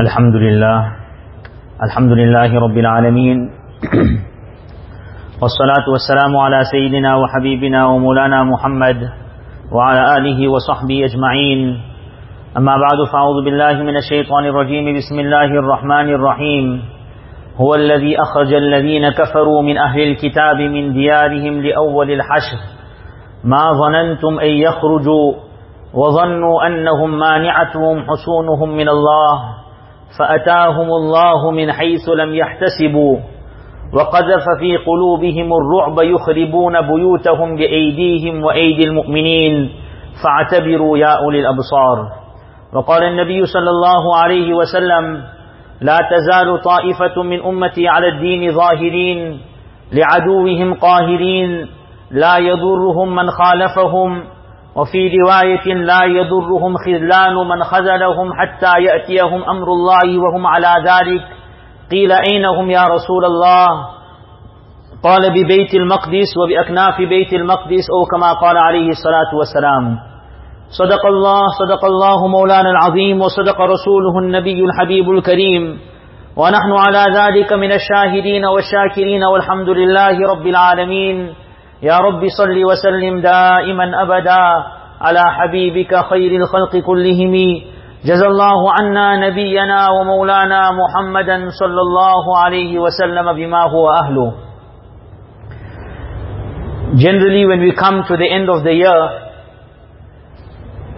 الحمد لله الحمد لله رب العالمين. والصلاة والسلام على سيدنا وحبيبنا ومولانا محمد وعلى آله وصحبه أجمعين. أما بعد فأعوذ بالله من الشيطان الرجيم. بسم الله الرحمن الرحيم. هو الذي أخرج الذين كفروا من أهل الكتاب من ديارهم لأول الحشر. ما ظننتم أن يخرجوا وظنوا أنهم مانعتهم حصونهم من الله. فأتاهم الله من حيث لم يحتسبوا. وقذف في قلوبهم الرعب يخربون بيوتهم بأيديهم وأيدي المؤمنين. فاعتبروا يا أولي الأبصار. وقال النبي صلى الله عليه وسلم لا تزال طائفة من أمتي على الدين ظاهرين لعدوهم قاهرين لا يضرهم من خالفهم وفي رواية لا يضرهم خذلان من خذلهم حتى يأتيهم أمر الله وهم على ذلك. قيل أين هم يا رسول الله؟ قال ببيت المقدس وبأكناف بيت المقدس أو كما قال عليه الصلاة والسلام. صدق الله صدق الله مولانا العظيم وصدق رسوله النبي الحبيب الكريم. ونحن على ذلك من الشاهدين والشاكرين والحمد لله رب العالمين. يا رب صل وسلم دائما أبدا على حبيبك خير الخلق كلهم جزى الله عنا نبينا ومولانا محمدا صلى الله عليه وسلم بما هو أهله Generally when we come to the end of the year,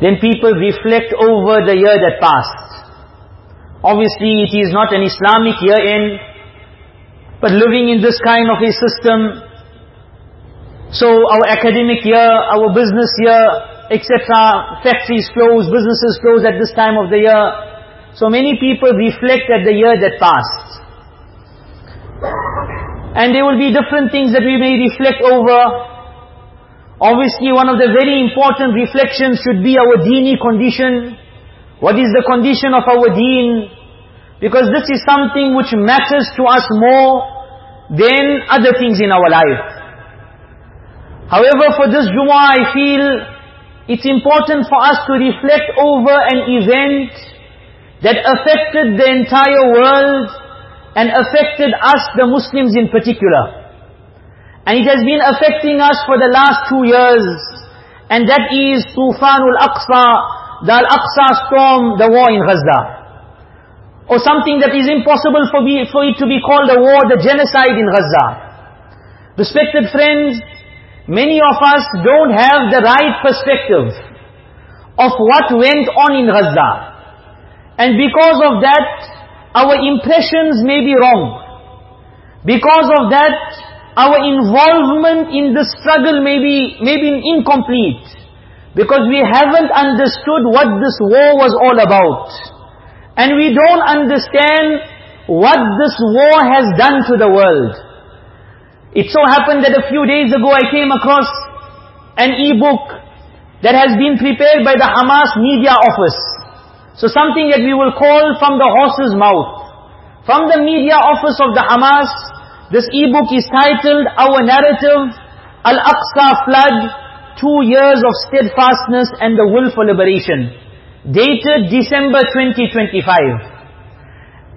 then people reflect over the year that passed. Obviously it is not an Islamic year end, but living in this kind of a system, so our academic year, our business year, etc., factories close, businesses close at this time of the year. So many people reflect at the year that passed. And there will be different things that we may reflect over. Obviously one of the very important reflections should be our deeni condition. What is the condition of our deen? Because this is something which matters to us more than other things in our life. However, for this Jummah, I feel it's important for us to reflect over an event that affected the entire world and affected us, the Muslims in particular. And it has been affecting us for the last two years. And that is Tufanul Aqsa, the Al-Aqsa storm, the war in Gaza. Or something that is impossible for, be, for it to be called a war, the genocide in Gaza. Respected friends, Many of us don't have the right perspective of what went on in Gaza. And because of that, our impressions may be wrong. Because of that, our involvement in the struggle may be, may be incomplete. Because we haven't understood what this war was all about. And we don't understand what this war has done to the world. It so happened that a few days ago I came across an e-book that has been prepared by the Hamas media office. So something that we will call from the horse's mouth. From the media office of the Hamas, this e-book is titled Our Narrative, Al-Aqsa Flood, Two Years of Steadfastness and the Will for Liberation. Dated December 2025.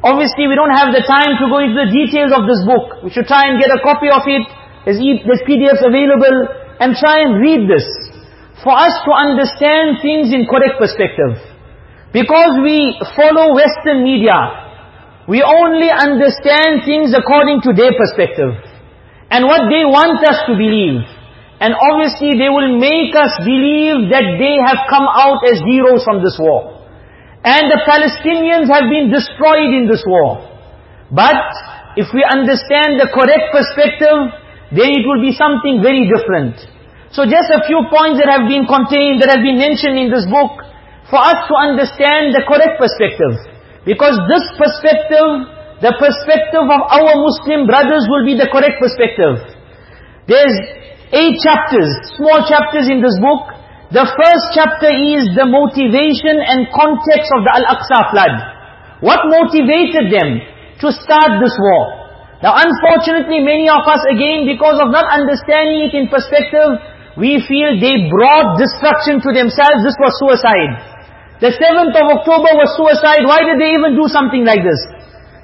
Obviously, we don't have the time to go into the details of this book. We should try and get a copy of it. There's, PDFs available. And try and read this. For us to understand things in correct perspective. Because we follow Western media, we only understand things according to their perspective. And what they want us to believe. And obviously they will make us believe that they have come out as heroes from this war. And the Palestinians have been destroyed in this war. But, if we understand the correct perspective, then it will be something very different. So just a few points that have been contained, that have been mentioned in this book, for us to understand the correct perspective. Because this perspective, the perspective of our Muslim brothers will be the correct perspective. There's eight chapters, small chapters in this book, the first chapter is the motivation and context of the Al-Aqsa flood. What motivated them to start this war? Now unfortunately many of us again because of not understanding it in perspective, we feel they brought destruction to themselves, this was suicide. The 7th of October was suicide. Why did they even do something like this?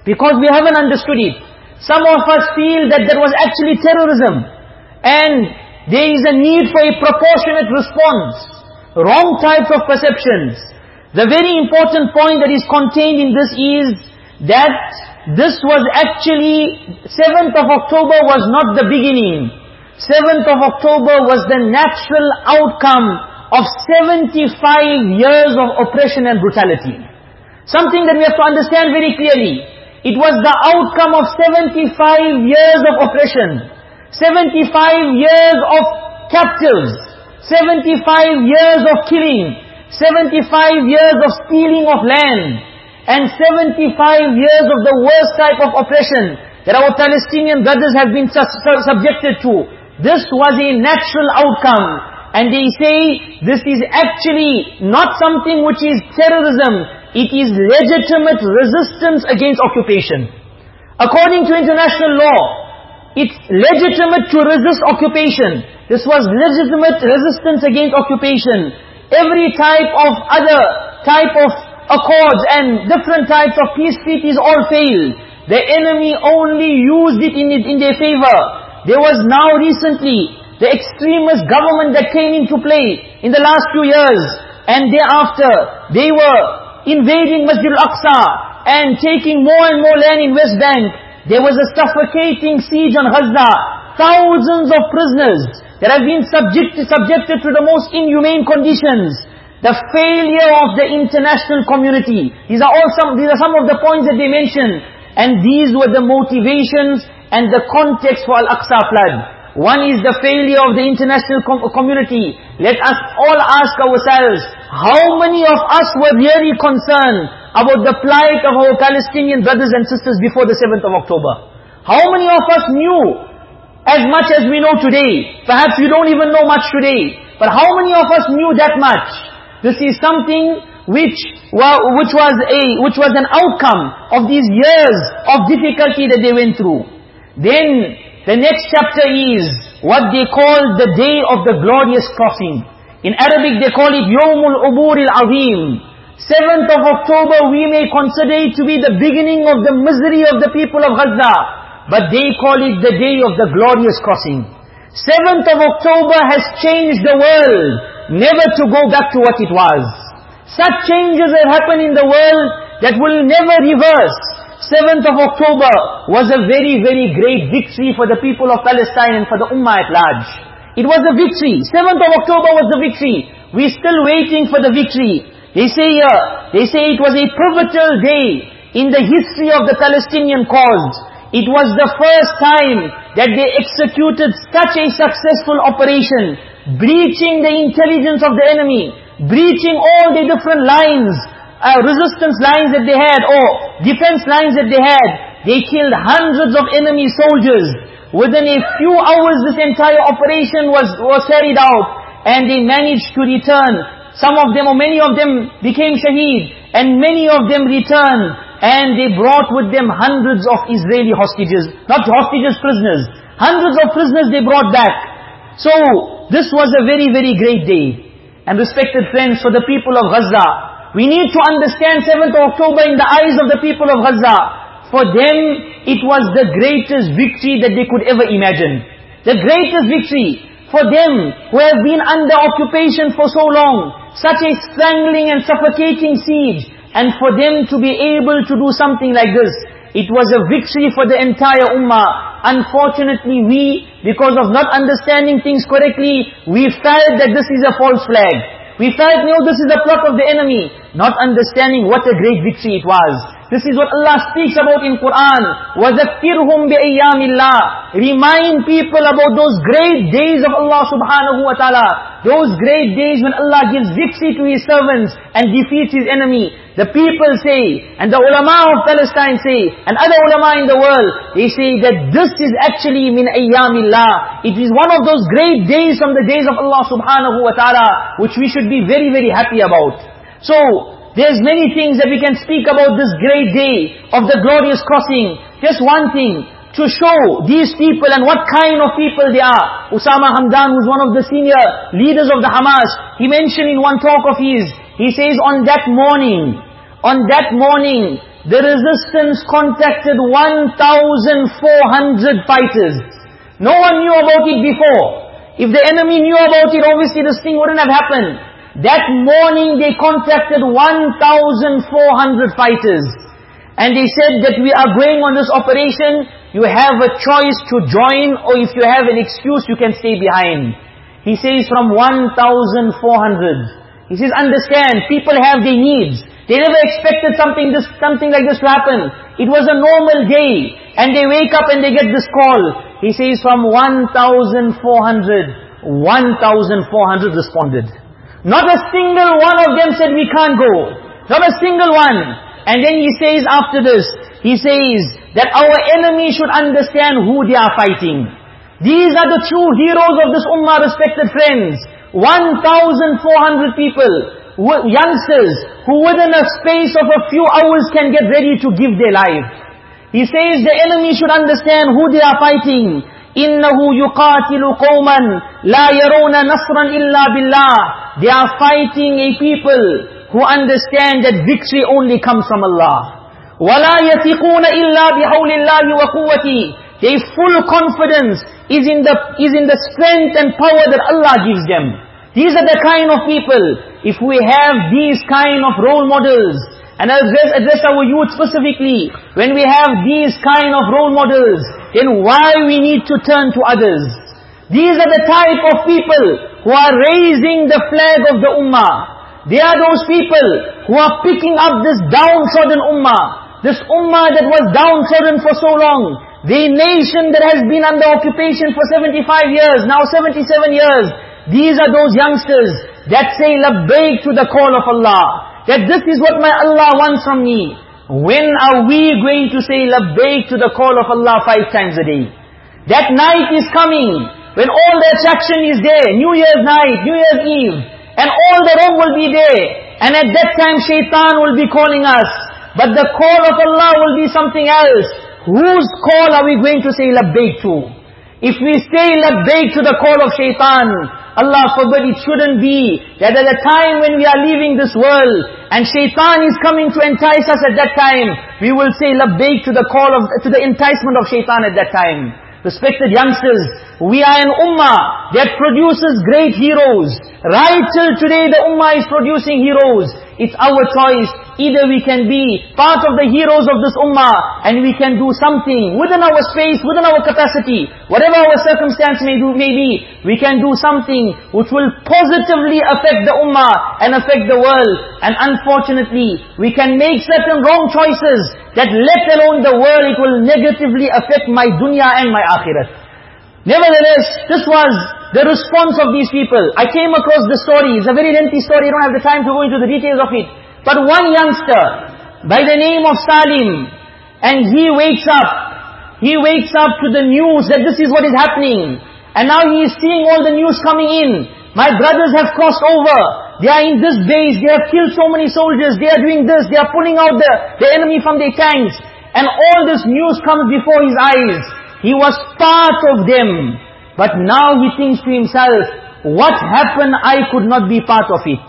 Because we haven't understood it. Some of us feel that there was actually terrorism. And there is a need for a proportionate response. Wrong types of perceptions. The very important point that is contained in this is that this was actually, 7th of October was not the beginning. 7th of October was the natural outcome of 75 years of oppression and brutality. Something that we have to understand very clearly. It was the outcome of 75 years of oppression. 75 years of captives. 75 years of killing. 75 years of stealing of land. And 75 years of the worst type of oppression that our Palestinian brothers have been subjected to. This was a natural outcome. And they say this is actually not something which is terrorism. It is legitimate resistance against occupation. According to international law, it's legitimate to resist occupation. This was legitimate resistance against occupation. Every type of other type of accords and different types of peace treaties all failed. The enemy only used it in, in their favor. There was now recently the extremist government that came into play in the last few years. And thereafter, they were invading Masjid al-Aqsa and taking more and more land in West Bank. There was a suffocating siege on Gaza. Thousands of prisoners that have been subjected, subjected to the most inhumane conditions. The failure of the international community. These are all some, these are some of the points that they mentioned. And these were the motivations and the context for Al-Aqsa flood. One is the failure of the international com community. Let us all ask ourselves, how many of us were really concerned about the plight of our Palestinian brothers and sisters before the 7th of October? How many of us knew as much as we know today? Perhaps you don't even know much today. But how many of us knew that much? This is something which, which, was a, which was an outcome of these years of difficulty that they went through. Then the next chapter is what they call the day of the glorious crossing. In Arabic they call it Yawmul Ubur al-Azim. 7th of October we may consider it to be the beginning of the misery of the people of Gaza. But they call it the day of the glorious crossing. 7th of October has changed the world, never to go back to what it was. Such changes have happened in the world that will never reverse. 7th of October was a very, very great victory for the people of Palestine and for the Ummah at large. It was a victory. 7th of October was the victory. We're still waiting for the victory. They say here, they say it was a pivotal day in the history of the Palestinian cause. It was the first time that they executed such a successful operation, breaching the intelligence of the enemy, breaching all the different lines, uh, resistance lines that they had or defense lines that they had. They killed hundreds of enemy soldiers. Within a few hours this entire operation was, was carried out and they managed to return. Some of them or many of them became shaheed and many of them returned and they brought with them hundreds of Israeli hostages, not hostages, prisoners. Hundreds of prisoners they brought back. So, this was a very, very great day. And respected friends, for the people of Gaza, we need to understand 7th October in the eyes of the people of Gaza. For them, it was the greatest victory that they could ever imagine. The greatest victory for them who have been under occupation for so long. Such a strangling and suffocating siege. And for them to be able to do something like this. It was a victory for the entire ummah. Unfortunately, we, because of not understanding things correctly, we felt that this is a false flag. We felt, no, this is the plot of the enemy. Not understanding what a great victory it was. This is what Allah speaks about in Quran. وَذَكِّرْهُمْ بِأَيَّامِ اللَّهِ Remind people about those great days of Allah subhanahu wa ta'ala. Those great days when Allah gives victory to His servants and defeats His enemy. The people say, and the ulama of Palestine say, and other ulama in the world, they say that this is actually min ayyamillah. It is one of those great days from the days of Allah subhanahu wa ta'ala, which we should be very, very happy about. So, there's many things that we can speak about this great day of the glorious crossing. Just one thing, to show these people and what kind of people they are. Usama Hamdan, who's one of the senior leaders of the Hamas, he mentioned in one talk of his, he says on that morning, on that morning, the resistance contacted 1,400 fighters. No one knew about it before. If the enemy knew about it, obviously this thing wouldn't have happened. That morning they contacted 1,400 fighters. And they said that we are going on this operation, you have a choice to join or if you have an excuse, you can stay behind. He says from 1,400. He says, understand, people have their needs. They never expected something this, something like this to happen. It was a normal day. And they wake up and they get this call. He says from 1,400, 1,400 responded. Not a single one of them said we can't go. Not a single one. And then he says after this, he says that our enemy should understand who they are fighting. These are the true heroes of this ummah, respected friends. 1,400 people, youngsters, who within a space of a few hours can get ready to give their life. He says the enemy should understand who they are fighting. إِنَّهُ يُقَاتِلُ قَوْمًا لَا يَرَوْنَ نَصْرًا إِلَّا بِاللَّهِ They are fighting a people who understand that victory only comes from Allah. وَلَا يَثِقُونَ إِلَّا بِحَوْلِ اللَّهِ وَقُوَّتِهِ Their full confidence is in the is in the strength and power that Allah gives them. These are the kind of people. If we have these kind of role models, and I'll address, address our youth specifically. When we have these kind of role models, then why we need to turn to others? These are the type of people who are raising the flag of the ummah. They are those people who are picking up this downtrodden ummah. This ummah that was downtrodden for so long. The nation that has been under occupation for 75 years, now 77 years. These are those youngsters that say labbaik to the call of Allah that this is what my Allah wants from me. When are we going to say labbaik to the call of Allah five times a day? That night is coming, when all the attraction is there, New Year's night, New Year's Eve, and all the wrong will be there. And at that time shaitan will be calling us. But the call of Allah will be something else. Whose call are we going to say labbaik to? If we say labbaik to the call of shaitan, Allah forbid it shouldn't be that at the time when we are leaving this world and shaitan is coming to entice us at that time, we will say labbaik to the call of, to the enticement of shaitan at that time. Respected youngsters, we are an ummah that produces great heroes. Right till today the ummah is producing heroes. It's our choice Either we can be part of the heroes of this ummah and we can do something within our space, within our capacity, whatever our circumstance may, do, may be, we can do something which will positively affect the ummah and affect the world. And unfortunately, we can make certain wrong choices that let alone the world, it will negatively affect my dunya and my akhirat. Nevertheless, this was the response of these people. I came across the story. It's a very lengthy story. I don't have the time to go into the details of it. But one youngster, by the name of Salim, and he wakes up, he wakes up to the news that this is what is happening. And now he is seeing all the news coming in. My brothers have crossed over. They are in this base. They have killed so many soldiers. They are doing this. They are pulling out the, the enemy from their tanks. And all this news comes before his eyes. He was part of them. But now he thinks to himself, what happened I could not be part of it.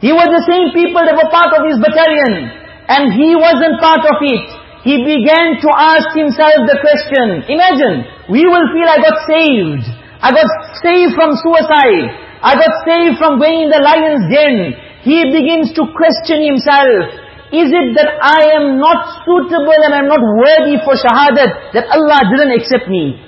He was the same people that were part of his battalion. And he wasn't part of it. He began to ask himself the question. Imagine, we will feel I got saved. I got saved from suicide. I got saved from going in the lion's den. He begins to question himself. Is it that I am not suitable and I am not worthy for shahadat, that Allah didn't accept me?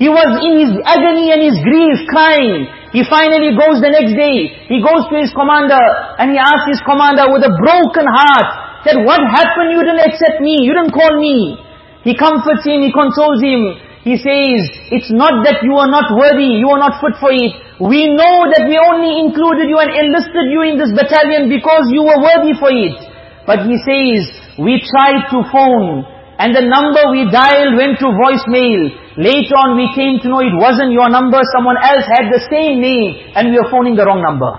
He was in his agony and his grief, crying. He finally goes the next day. He goes to his commander and he asks his commander with a broken heart, that what happened? You didn't accept me. You didn't call me. He comforts him. He consoles him. He says, it's not that you are not worthy. You are not fit for it. We know that we only included you and enlisted you in this battalion because you were worthy for it. But he says, we tried to phone and the number we dialed went to voicemail. Later on we came to know it wasn't your number, someone else had the same name and we were phoning the wrong number.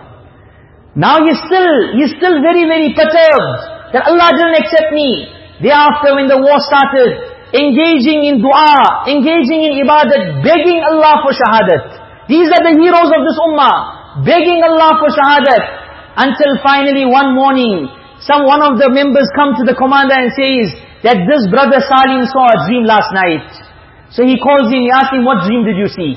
Now he's still, he's still very, very perturbed that Allah didn't accept me. Thereafter when the war started, engaging in dua, engaging in ibadat, begging Allah for shahadat. These are the heroes of this ummah, begging Allah for shahadat. Until finally one morning, some one of the members come to the commander and says that this brother Salim saw a dream last night. So he calls him, he asks him, what dream did you see?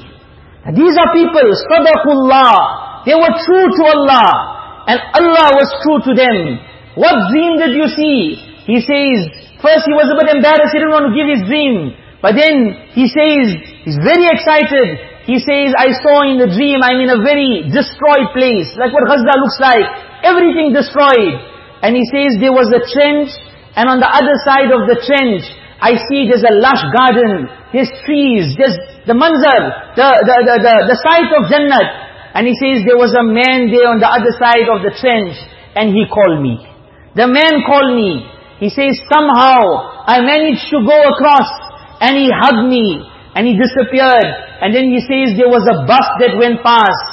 And these are people, sadaqullah. They were true to Allah. And Allah was true to them. What dream did you see? He says, first he was a bit embarrassed, he didn't want to give his dream. But then he says, he's very excited. He says, I saw in the dream, I'm in a very destroyed place. Like what Gaza looks like. Everything destroyed. And he says, there was a trench, and on the other side of the trench, I see there's a lush garden, there's trees, there's the manzar, the, the, the, the, the sight of Jannat. And he says, there was a man there on the other side of the trench, and he called me. The man called me. He says, somehow I managed to go across and he hugged me and he disappeared. And then he says there was a bus that went past.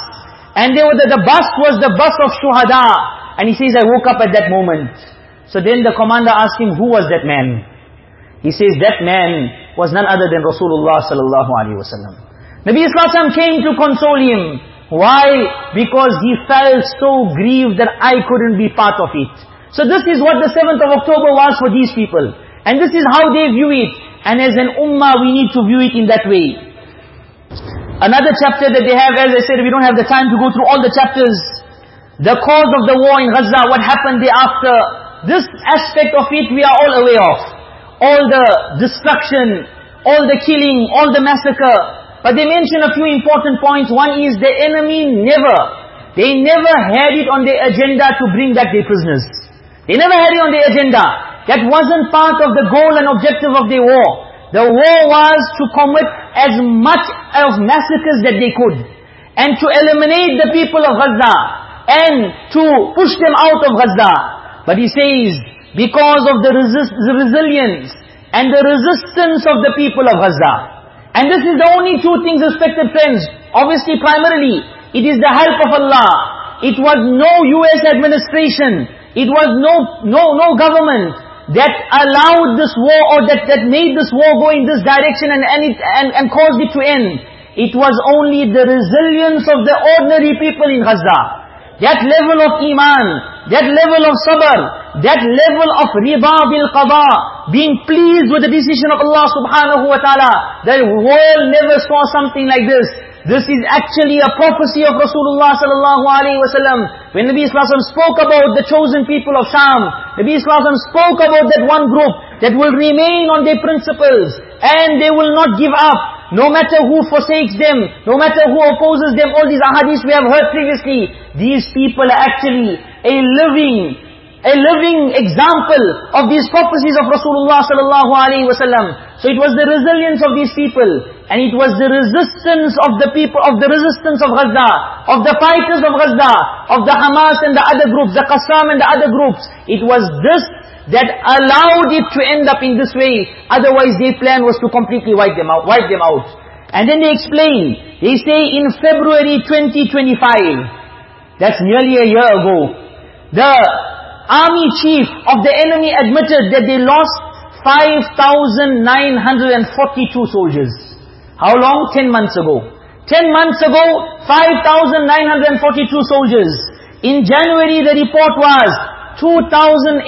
And there was, the, the bus was the bus of shuhada. And he says, I woke up at that moment. So then the commander asked him, who was that man? He says, that man was none other than Rasulullah sallallahu alaihi wasallam. Nabi Islam came to console him. Why? Because he felt so grieved that I couldn't be part of it. So this is what the 7th of October was for these people. And this is how they view it. And as an ummah, we need to view it in that way. Another chapter that they have, as I said, we don't have the time to go through all the chapters. The cause of the war in Gaza, what happened thereafter. This aspect of it we are all aware of. All the destruction, all the killing, all the massacre. But they mention a few important points. One is the enemy never, they never had it on their agenda to bring back their prisoners. They never had it on their agenda. That wasn't part of the goal and objective of their war. The war was to commit as much of massacres that they could. And to eliminate the people of Gaza. And to push them out of Gaza. But he says, because of the, resist, resilience and the resistance of the people of Gaza. And this is the only two things, respected friends. Obviously, primarily, it is the help of Allah. It was no US administration. It was no, no, no government that allowed this war or that, that made this war go in this direction and, and, it, and, and caused it to end. It was only the resilience of the ordinary people in Gaza. That level of iman, that level of sabr, that level of rida bil qada, being pleased with the decision of Allah subhanahu wa ta'ala. The world never saw something like this. This is actually a prophecy of Rasulullah sallallahu alaihi wasallam. When Nabi Islam spoke about the chosen people of Sham, Nabi Islam spoke about that one group that will remain on their principles and they will not give up. No matter who forsakes them, no matter who opposes them, all these ahadith we have heard previously, these people are actually a living a living example of these prophecies of Rasulullah sallallahu alaihi wasallam. So it was the resilience of these people, and it was the resistance of the people, of the resistance of Gaza, of the fighters of Gaza, of the Hamas and the other groups, the Qassam and the other groups. It was this that allowed it to end up in this way. Otherwise their plan was to completely wipe them out. Wipe them out. And then they explain, they say in February 2025, that's nearly a year ago, the army chief of the enemy admitted that they lost 5,942 soldiers. How long? 10 months ago. 10 months ago, 5,942 soldiers. In January, the report was 2,850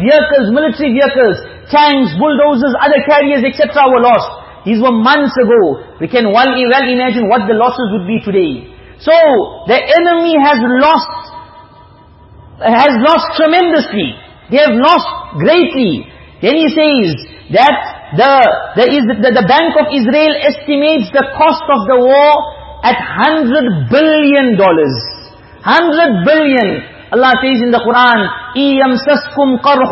vehicles, military vehicles, tanks, bulldozers, other carriers, etc. were lost. These were months ago. We can well, well imagine what the losses would be today. So, the enemy has lost has lost tremendously. They have lost greatly. Then he says that the, the, the, the Bank of Israel estimates the cost of the war at hundred billion dollars. Hundred billion. Allah says in the Quran, إِيَمْسَسْكُمْ قَرْحٌ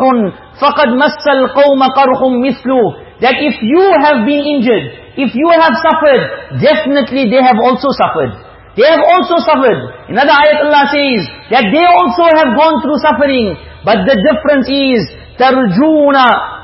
فَقَدْ مَسَّ الْقَوْمَ قَرْحٌ مِثْلُهُ That if you have been injured, if you have suffered, definitely they have also suffered. They have also suffered. Another ayat Allah says that they also have gone through suffering. But the difference is, تَرْجُونَ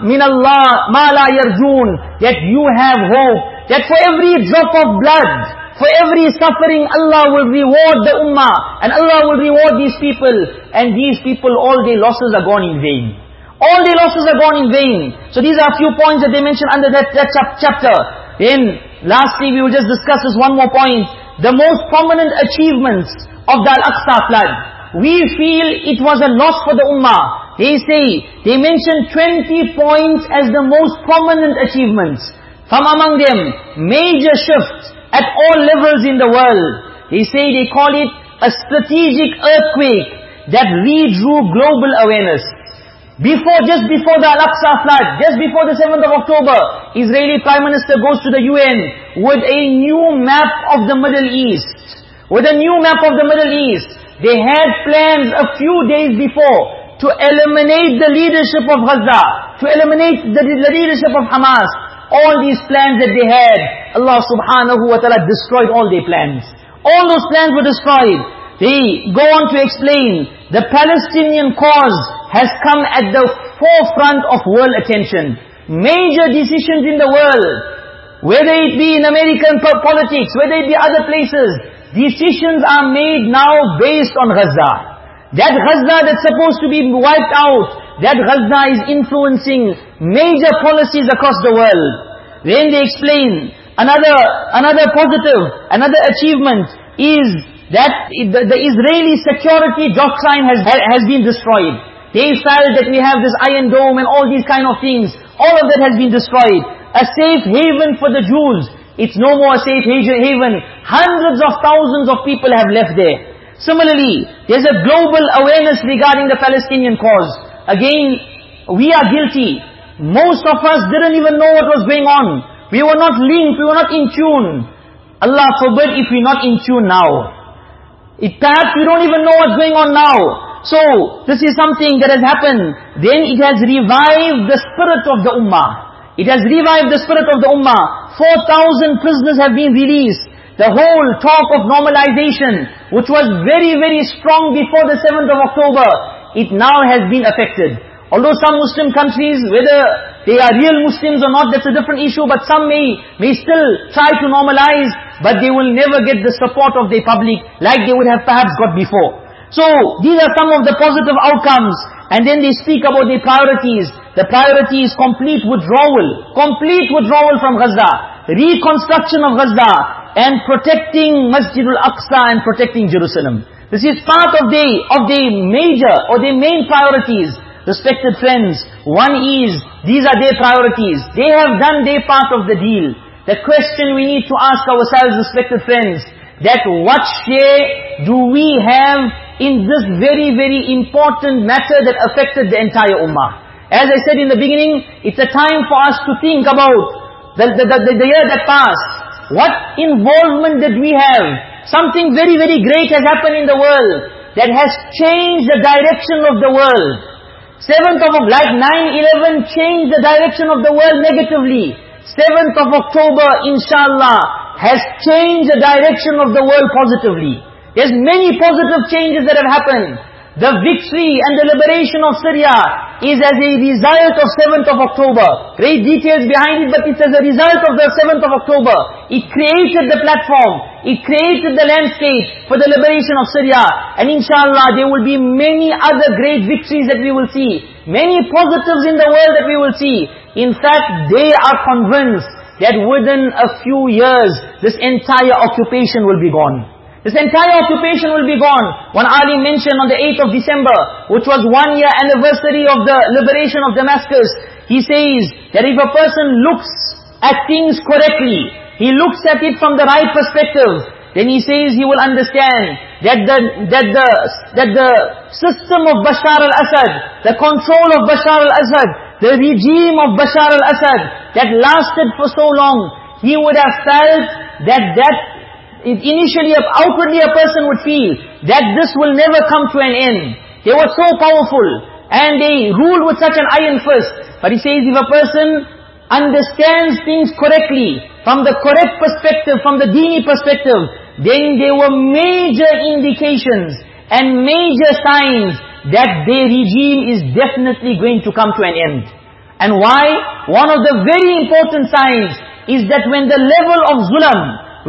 مِنَ اللَّهِ مَا لَا يَرْجُونَ That you have hope. That for every drop of blood, for every suffering, Allah will reward the ummah. And Allah will reward these people. And these people, all their losses are gone in vain. All their losses are gone in vain. So these are a few points that they mention under that, that chapter. Then, lastly, we will just discuss this one more point. The most prominent achievements of the Al-Aqsa flood. We feel it was a loss for the Ummah. They say, they mention 20 points as the most prominent achievements. From among them, major shifts at all levels in the world. They say they call it a strategic earthquake that redrew global awareness. Before, just before the Al-Aqsa flood, just before the 7th of October, Israeli Prime Minister goes to the UN with a new map of the Middle East. With a new map of the Middle East. They had plans a few days before to eliminate the leadership of Gaza, to eliminate the, the leadership of Hamas. All these plans that they had, Allah subhanahu wa ta'ala destroyed all their plans. All those plans were destroyed. They go on to explain, the Palestinian cause has come at the forefront of world attention. Major decisions in the world, whether it be in American politics, whether it be other places, decisions are made now based on Gaza. That Gaza that's supposed to be wiped out, that Gaza is influencing major policies across the world. Then they explain, another, another positive, another achievement is that the, the Israeli security doctrine has, has been destroyed. They felt that we have this iron dome and all these kind of things. All of that has been destroyed. A safe haven for the Jews. It's no more a safe haven. Hundreds of thousands of people have left there. Similarly, there's a global awareness regarding the Palestinian cause. Again, we are guilty. Most of us didn't even know what was going on. We were not linked, we were not in tune. Allah forbid if we're not in tune now. It, perhaps we don't even know what's going on now. So, this is something that has happened. Then it has revived the spirit of the ummah. It has revived the spirit of the ummah. 4,000 prisoners have been released. The whole talk of normalization, which was very, very strong before the 7th of October, it now has been affected. Although some Muslim countries, whether they are real Muslims or not, that's a different issue, but some may, may still try to normalize but they will never get the support of the public like they would have perhaps got before. So, these are some of the positive outcomes. And then they speak about the priorities. The priority is complete withdrawal. Complete withdrawal from Gaza. Reconstruction of Gaza. And protecting Masjid al-Aqsa and protecting Jerusalem. This is part of the, of the major or the main priorities. Respected friends, one is, these are their priorities. They have done their part of the deal. The question we need to ask ourselves, respected friends, that what share do we have in this very, very important matter that affected the entire ummah? As I said in the beginning, it's a time for us to think about the, the, the, the year that passed. What involvement did we have? Something very, very great has happened in the world that has changed the direction of the world. 7th of, like 9-11 changed the direction of the world negatively. 7th of October, inshallah, has changed the direction of the world positively. There's many positive changes that have happened. The victory and the liberation of Syria is as a result of 7th of October. Great details behind it, but it's as a result of the 7th of October. It created the platform. It created the landscape for the liberation of Syria. And inshallah, there will be many other great victories that we will see. Many positives in the world that we will see. In fact, they are convinced that within a few years, this entire occupation will be gone. This entire occupation will be gone. When Ali mentioned on the 8th of December, which was one year anniversary of the liberation of Damascus, he says that if a person looks at things correctly, he looks at it from the right perspective, then he says he will understand that the, that the, that the system of Bashar al-Assad, the control of Bashar al-Assad, the regime of Bashar al-Assad that lasted for so long, he would have felt that that initially outwardly a person would feel that this will never come to an end. They were so powerful and they ruled with such an iron fist. But he says if a person understands things correctly, from the correct perspective, from the dini perspective, then there were major indications and major signs that their regime is definitely going to come to an end. And why? One of the very important signs is that when the level of zulam,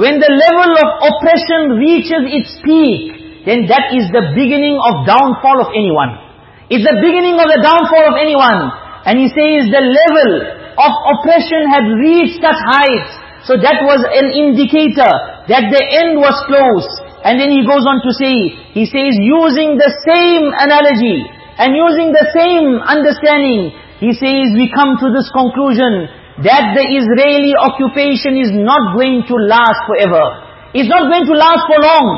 when the level of oppression reaches its peak, then that is the beginning of downfall of anyone. It's the beginning of the downfall of anyone. And he says the level of oppression had reached such heights. So that was an indicator that the end was close. And then he goes on to say, he says using the same analogy and using the same understanding, he says we come to this conclusion that the Israeli occupation is not going to last forever. It's not going to last for long.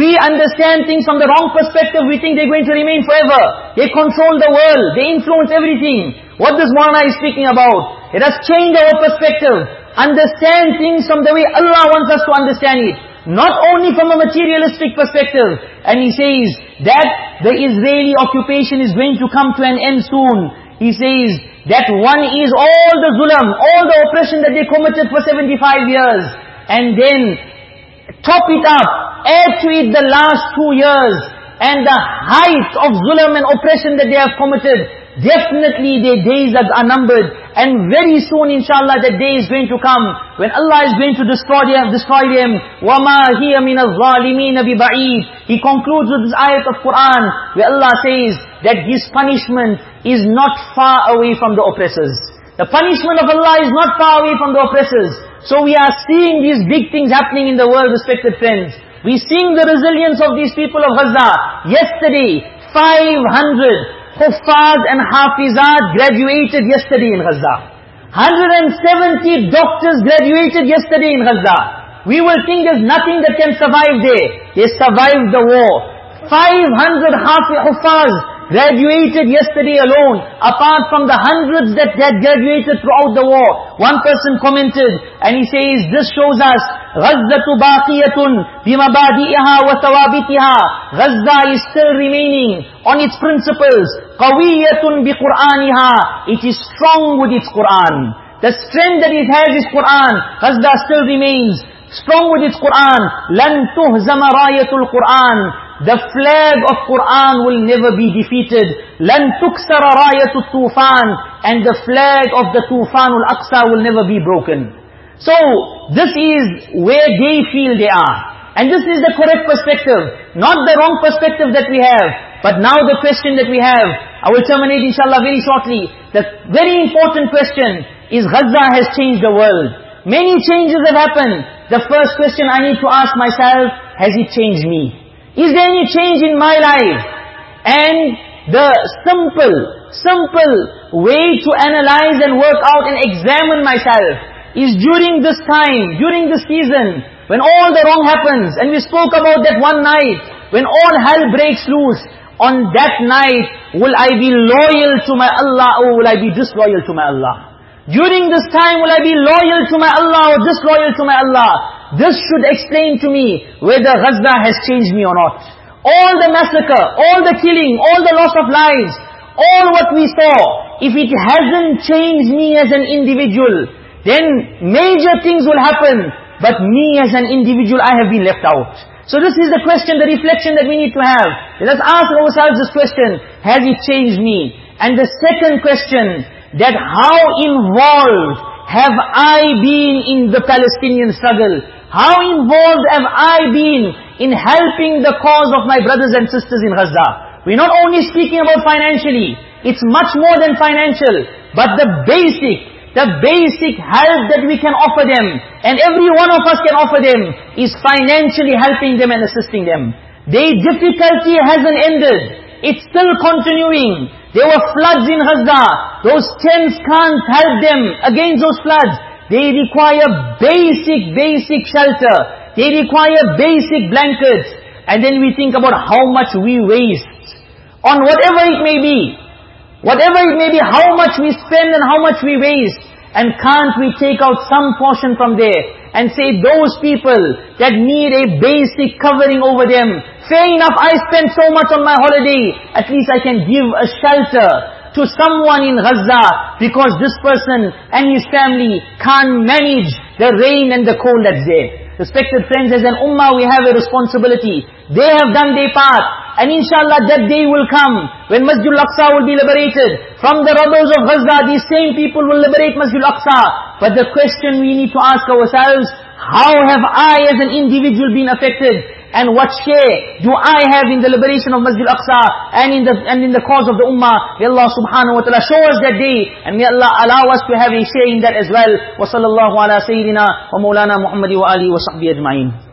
We understand things from the wrong perspective. We think they're going to remain forever. They control the world. They influence everything. What this Maulana is speaking about. It has changed our perspective. Understand things from the way Allah wants us to understand it. Not only from a materialistic perspective. And he says that the Israeli occupation is going to come to an end soon. He says that one is all the zulam, all the oppression that they committed for 75 years. And then top it up add to it the last two years and the height of zulam and oppression that they have committed, definitely their days are numbered. And very soon, inshallah, that day is going to come when Allah is going to destroy them. Destroy them. وَمَا هِيَ مِنَ الظَّالِمِينَ بِبَعِيدٍ He concludes with this ayat of Quran where Allah says that His punishment is not far away from the oppressors. The punishment of Allah is not far away from the oppressors. So we are seeing these big things happening in the world, respected friends. We seeing the resilience of these people of Gaza. Yesterday, 500 Huffaz and Hafizat graduated yesterday in Gaza. 170 doctors graduated yesterday in Gaza. We will think there's nothing that can survive there. They survived the war. 500 Hafiz Huffaz graduated yesterday alone, apart from the hundreds that had graduated throughout the war. One person commented, and he says, this shows us, غَزَّةُ بَاقِيَةٌ بِمَبَادِئِهَا وَثَوَابِتِهَا Gaza is still remaining on its principles. قَوِيَّةٌ بِقُرْآنِهَا It is strong with its Qur'an. The strength that it has is Qur'an. Gaza still remains strong with its Qur'an. لَن تُهْزَمَ رَايَةُ الْقُرْآنِ The flag of Qur'an will never be defeated. لَن تُكْسَرَ رَايَةُ الطُّوفَانِ And the flag of the Tufan al-Aqsa will never be broken. So, this is where they feel they are. And this is the correct perspective, not the wrong perspective that we have. But now the question that we have, I will terminate inshallah very shortly. The very important question is Gaza has changed the world. Many changes have happened. The first question I need to ask myself, has it changed me? Is there any change in my life? And the simple, simple way to analyze and work out and examine myself is during this time, during this season, when all the wrong happens, and we spoke about that one night, when all hell breaks loose, on that night, will I be loyal to my Allah or will I be disloyal to my Allah? During this time, will I be loyal to my Allah or disloyal to my Allah? This should explain to me whether Gaza has changed me or not. All the massacre, all the killing, all the loss of lives, all what we saw, if it hasn't changed me as an individual, then major things will happen. But me as an individual, I have been left out. So this is the question, the reflection that we need to have. Let us ask ourselves this question, has it changed me? And the second question, that how involved have I been in the Palestinian struggle? How involved have I been in helping the cause of my brothers and sisters in Gaza? We're not only speaking about financially, it's much more than financial, but the basic, the basic help that we can offer them, and every one of us can offer them, is financially helping them and assisting them. Their difficulty hasn't ended. It's still continuing. There were floods in Gaza. Those tents can't help them against those floods. They require basic, basic shelter. They require basic blankets. And then we think about how much we waste on whatever it may be. Whatever it may be, how much we spend and how much we waste. And can't we take out some portion from there and say those people that need a basic covering over them, fair enough, I spend so much on my holiday, at least I can give a shelter to someone in Gaza because this person and his family can't manage the rain and the cold that's there. Respected friends, as an ummah we have a responsibility. They have done their part. And inshallah that day will come when Masjid al-Aqsa will be liberated. From the robbers of Gaza, these same people will liberate Masjid al-Aqsa. But the question we need to ask ourselves, how have I as an individual been affected? And what share do I have in the liberation of Masjid al-Aqsa and in the and in the cause of the ummah. May Allah subhanahu wa ta'ala show us that day and may Allah allow us to have a share in that as well. Wa sallallahu ala sayyidina wa maulana Muhammadi wa alihi wa sahbihi ajma'in.